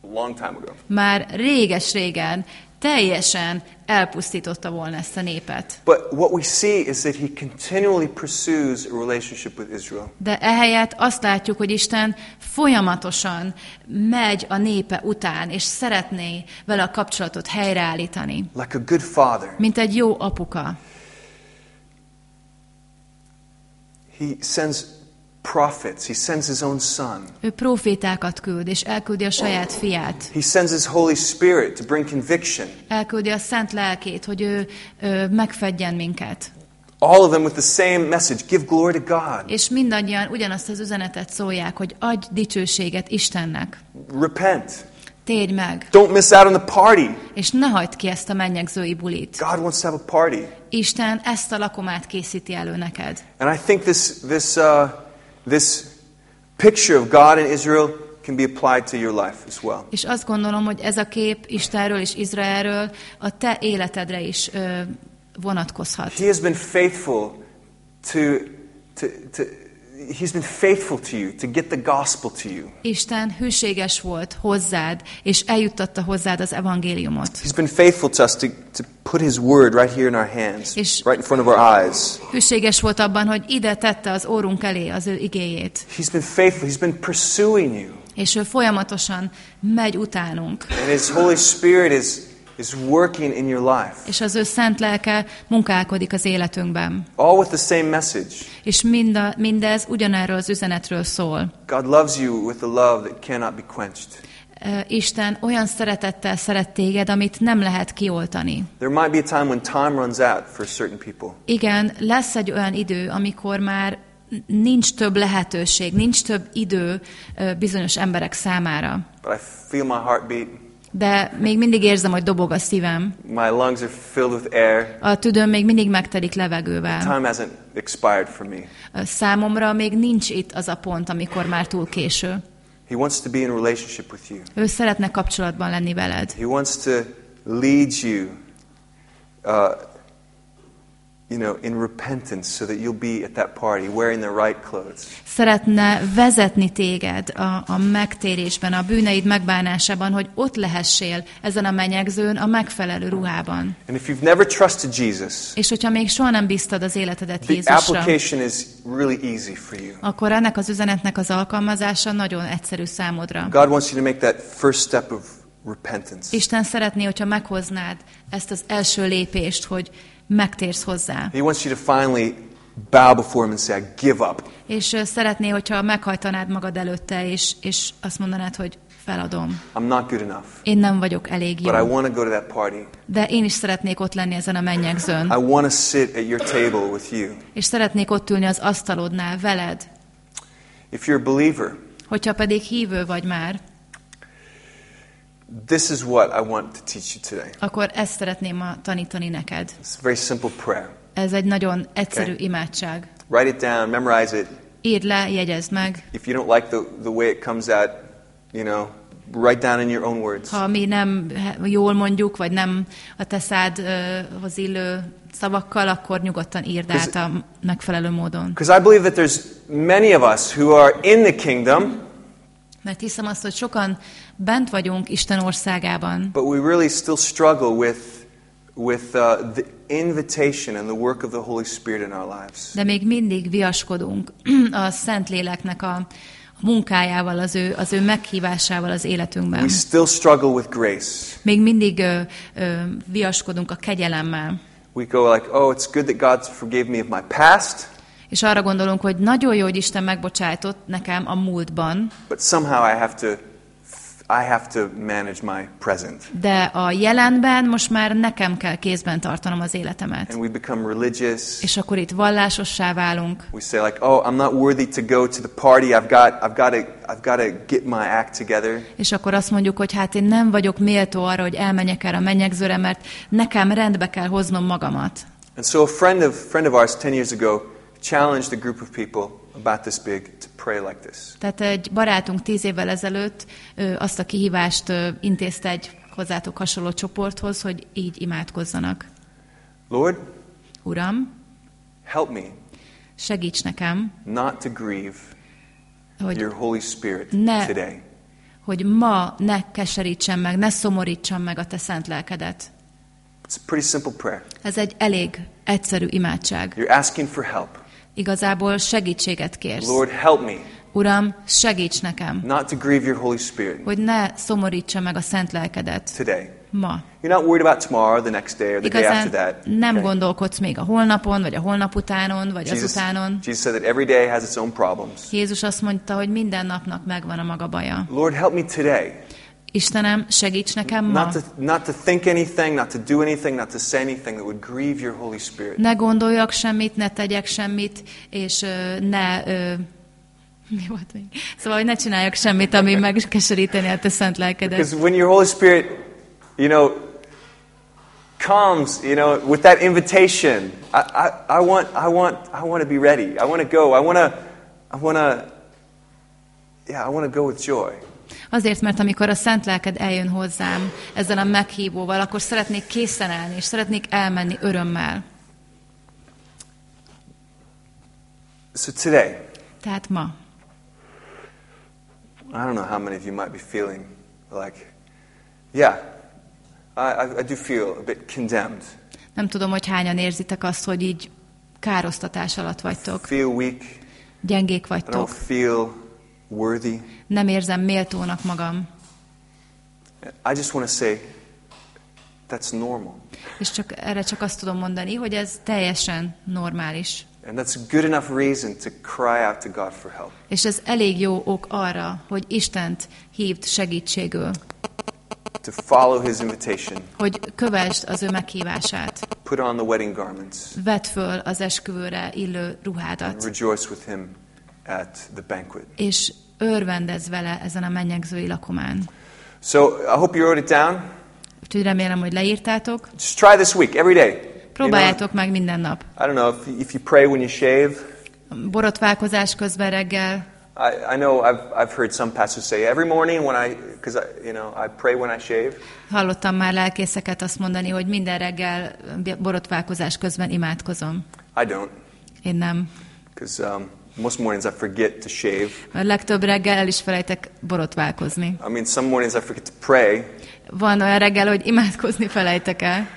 a long time ago. már réges-régen teljesen elpusztította volna ezt a népet. But what we see is that he continually pursues a relationship with Israel. De ehelyett azt látjuk, hogy Isten folyamatosan megy a népe után, és szeretné vele a kapcsolatot helyreállítani, Like a good father, mint egy jó apuka. he sends prophets, he sends his own son. Ő profétákat küld, és elküldi a saját fiát. He sends his Holy Spirit to bring conviction. Elküldi a szent lelkét, hogy ő, ő megfedjen minket. All of them with the same message give glory to God. És mindannyian ugyanazt az üzenetet szólják, hogy adj dicsőséget Istennek. Repent. Térj meg, Don't miss out on the party. és ne hagyd ki ezt a mennyegzői bulit. God wants to have a party. Isten ezt a lakomát készíti elő neked. And I think this, this, uh, this picture of God and Israel can be applied to your life as well. És azt gondolom, hogy ez a kép Istenről és Izraelről a te életedre is ö, vonatkozhat. He has been faithful to, to, to, he's been faithful to you, to get the gospel to you. Isten hűséges volt hozzád, és eljuttatta hozzád az evangéliumot. He's been faithful to us to, to put his word right here in our hands, És- right in front of our eyes. Hűséges volt abban, hogy ide tette az órunk elé az ő igéjét. He's been faithful. He's been pursuing you. És ő folyamatosan megy utánunk. And his Holy Spirit is, is working in your life. És az ő szent lelke munkálkodik az életünkben. All with the same message. És mind a, mindez ugyanerről az üzenetről szól. God loves you with a love that cannot be quenched. Isten olyan szeretettel szeret téged, amit nem lehet kioltani. There might be a time when time runs out for certain people. Igen, lesz egy olyan idő, amikor már nincs több lehetőség, nincs több idő bizonyos emberek számára. But I feel my heartbeat. De még mindig érzem, hogy dobog a szívem. My lungs are filled with air. A tüdőm még mindig megtelik levegővel. Time hasn't expired for me. Számomra még nincs itt az a pont, amikor már túl késő. He wants to be in relationship with you. Ő szeretne kapcsolatban lenni veled. He wants to lead you, uh, you know, in repentance so that you'll be at that party wearing the right clothes. Szeretne vezetni téged a, a megtérésben, a bűneid megbánásában, hogy ott lehessél ezen a menyegzőn a megfelelő ruhában. And if you've never trusted Jesus, És hogyha még soha nem bíztad az életedet the Jézusra, application is really easy for you. akkor ennek az üzenetnek az alkalmazása nagyon egyszerű számodra. God wants you to make that first step of repentance. Isten szeretné, hogyha meghoznád ezt az első lépést, hogy megtérsz hozzá. He wants you to finally bow before Him and say, I give up. És szeretné, hogyha meghajtanád magad előtte, és, és azt mondanád, hogy feladom. I'm not good enough. Én nem vagyok elég But I jó. want to go to that party. De én is szeretnék ott lenni ezen a mennyegzőn. I want to sit at your table with you. És szeretnék ott ülni az asztalodnál veled. If you're a believer, Hogyha pedig hívő vagy már, this is what I want to teach you today. akkor ezt szeretném ma tanítani neked. It's a very simple prayer. Ez egy nagyon egyszerű Okay. imádság. Write it down, memorize it. Írd le, jegyezd meg. If you don't like the, the way it comes out, you know, write down in your own words. Ha mi nem jól mondjuk, vagy nem a te szádhoz illő szavakkal, akkor nyugodtan írd át a megfelelő módon. Because I believe that there's many of us who are in the kingdom, Mert hiszem azt, hogy sokan bent vagyunk Isten országában, but we really still struggle with, with uh, the invitation and the work of the Holy Spirit in our lives. de még mindig viaskodunk a Szentléleknek a munkájával, az ő, az ő meghívásával az életünkben. We still struggle with grace. Még mindig ö, ö, viaskodunk a kegyelemmel. We go like, oh, it's good that God forgave me of my past, És arra gondolunk, hogy nagyon jó, hogy Isten megbocsájtott nekem a múltban, but somehow I have to, I have to manage my present. de a jelenben most már nekem kell kézben tartanom az életemet. And we become religious. És akkor itt vallásossá válunk, We say like, oh, I'm not worthy to go to the party. I've got, I've got to, I've got to get my act together. és akkor azt mondjuk, hogy hát én nem vagyok méltó arra, hogy elmenjek erre a mennyegzőre, mert nekem rendbe kell hoznom magamat. And so a friend of, friend of ours 10 years ago challenged a group of people about this big to pray like this. Tehát egy barátunk tíz évvel ezelőtt ö, azt a kihívást ö, intézte egy hozzátok hasonló csoporthoz, hogy így imádkozzanak. Lord, Uram, help me segíts nekem, not to grieve hogy your Holy Spirit Ne. today. hogy ma ne keserítsen meg, ne szomorítsan meg a te szent lelkedet. It's a pretty simple prayer. Ez egy elég egyszerű imádság. You're asking for help. Igazából segítséget kérsz. Lord, help me Uram, segíts nekem, not to grieve your Holy Spirit hogy ne szomorítsa meg a szent lelkedet today. ma. You're not worried about tomorrow, the next day, or the day after Igazán that. nem okay? gondolkodsz még a holnapon, vagy a holnap utánon, vagy Jesus, azutánon. Jesus said that every day has its own problems. Jézus azt mondta, hogy minden napnak megvan a maga baja. Lord, help me today Istenem, segíts nekem ma. not to, not to think anything, not to do anything, not to say anything that would grieve your Holy Spirit. Ne gondoljak semmit, ne tegyek semmit, és ö, ne... Ö, mi volt még? Szóval, hogy ne csináljak semmit, ami megkeseríteni a te szent lelkedet. Because when your Holy Spirit, you know, comes, you know, with that invitation, I, I, I want, I want, I want to be ready. I want to go. I want to, I want to, yeah, I want to go with joy. Azért, mert amikor a szent lelked eljön hozzám ezzel a meghívóval, akkor szeretnék készen állni, és szeretnék elmenni örömmel. So today, Tehát ma. I don't know how many of you might be feeling like, yeah, I, I, do feel a bit condemned. Nem tudom, hogy hányan érzitek azt, hogy így károsztatás alatt vagytok, Feel weak. gyengék I don't vagytok, feel worthy. nem érzem méltónak magam, I just want to say, that's normal. és csak erre csak azt tudom mondani, hogy ez teljesen normális. And that's a good enough reason to cry out to God for help. És ez elég jó ok arra, hogy Istent hívd segítségül, To follow his invitation. hogy kövesd az ő meghívását, Put on the wedding garments. vedd föl az esküvőre illő And ruhádat, rejoice with him at the banquet. és örvendezz vele ezen a mennyegzői lakomán. So I hope you wrote it down. Úgyhogy remélem, hogy leírtátok. Just try this week, every day. You know, Próbáljátok meg minden nap. I don't know if you, if you pray when you shave. Borotválkozás közben reggel. I, I know I've, I've heard some pastors say every morning when I, because I, you know, I pray when I shave. Hallottam már lelkészeket azt mondani, hogy minden reggel borotválkozás közben imádkozom. I don't, Én nem. because um, most mornings I forget to shave. A legtöbb reggel el is felejtek borotválkozni. I mean, some mornings I forget to pray. Van olyan reggel, hogy imádkozni felejtek el.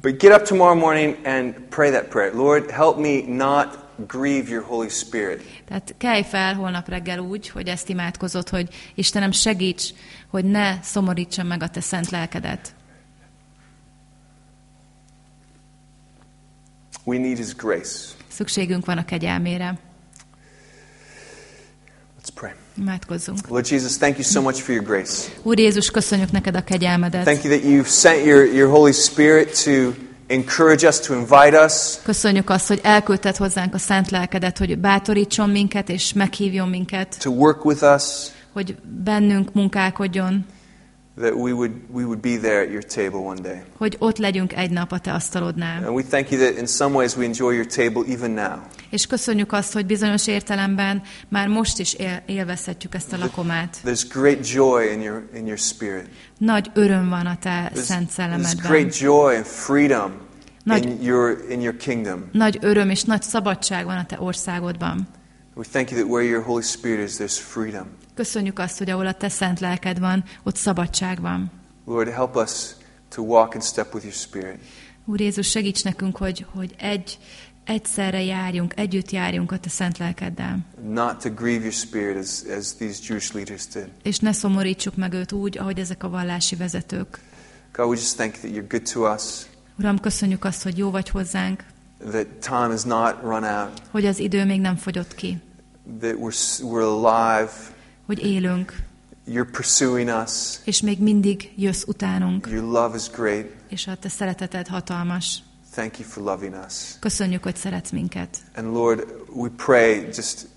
But get up tomorrow morning and pray that prayer. Lord, help me not grieve your Holy Spirit. Tehát kelj fel holnap reggel úgy, hogy ezt imádkozod, hogy Istenem segíts, hogy ne szomorítsam meg a te szent lelkedet. We need His grace. Szükségünk van a kegyelmére. Let's pray. Imádkozzunk. Lord Jesus, thank you so much for your grace. Úr Jézus, köszönjük neked a kegyelmedet. Thank you that you sent your, your Holy Spirit to encourage us, to invite us, Köszönjük azt, hogy elküldted hozzánk a szent lelkedet, hogy bátorítson minket és meghívjon minket, to work with us, hogy bennünk munkálkodjon, that we would, we would be there at your table one day. hogy ott legyünk egy nap a te asztalodnál. And we thank you that in some ways we enjoy your table even now. És köszönjük azt, hogy bizonyos értelemben már most is él, élvezhetjük ezt a lakomát. There's great joy in your, in your spirit. Nagy öröm van a te There's, szent there's szellemedben. great joy and freedom Nagy- in your, in your kingdom. Nagy öröm és nagy szabadság van a te országodban. We thank you that where your Holy Spirit is, there's freedom. Köszönjük azt, hogy ahol a te szent lelked van, ott szabadság van. Lord, help us to walk in step with your Spirit. Úr Jézus, segíts nekünk, hogy, hogy egy, egyszerre járjunk, együtt járjunk a te szent lelkeddel. Not to grieve your Spirit as, as these Jewish leaders did. És ne szomorítsuk meg őt úgy, ahogy ezek a vallási vezetők. God, we just thank you that you're good to us, Uram, köszönjük azt, hogy jó vagy hozzánk, that time has not run out, hogy az idő még nem fogyott ki, that we're, we're alive, hogy élünk, you're pursuing us, és még mindig jössz utánunk, your love is great. és a te szereteted hatalmas. Thank you for loving us. Köszönjük, hogy szeretsz minket. And Lord, we pray just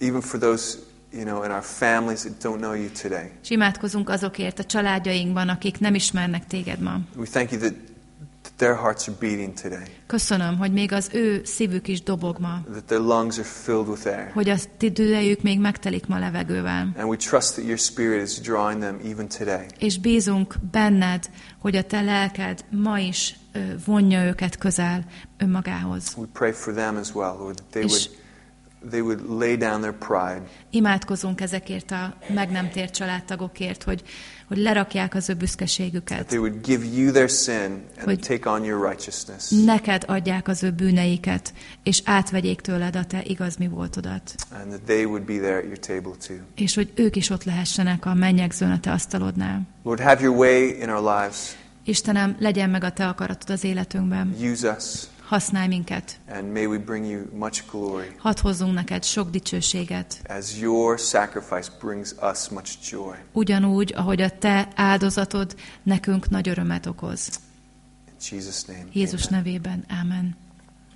even for those, you know, in our families that don't know you today. És imádkozunk azokért a családjainkban, akik nem ismernek téged ma. We thank you that their hearts are beating today, Köszönöm, hogy még az ő szívük is dobog ma, that their lungs are filled with air. hogy a tüdejük még megtelik ma levegővel. And we trust that your spirit is drawing them even today. És bízunk benned, hogy a te lelked ma is vonja őket közel önmagához. We pray for them as well, Lord, that they És- would they would lay down their pride, Imádkozunk ezekért a meg nem tért családtagokért, hogy, hogy lerakják az ő büszkeségüket. Hogy- Neked adják az ő bűneiket, és átvegyék tőled a te igaz mi voltodat. És hogy ők is ott lehessenek a mennyegzőn a te asztalodnál. Lord, have your way in our lives. Istenem, legyen meg a te akaratod az életünkben. Use us, Használj minket. and may we bring you much glory Hadd hozzunk neked sok dicsőséget. as your sacrifice brings us much joy. Ugyanúgy, ahogy a te áldozatod nekünk nagy örömet okoz. In Jesus' name. Jézus amen. nevében. Ámen.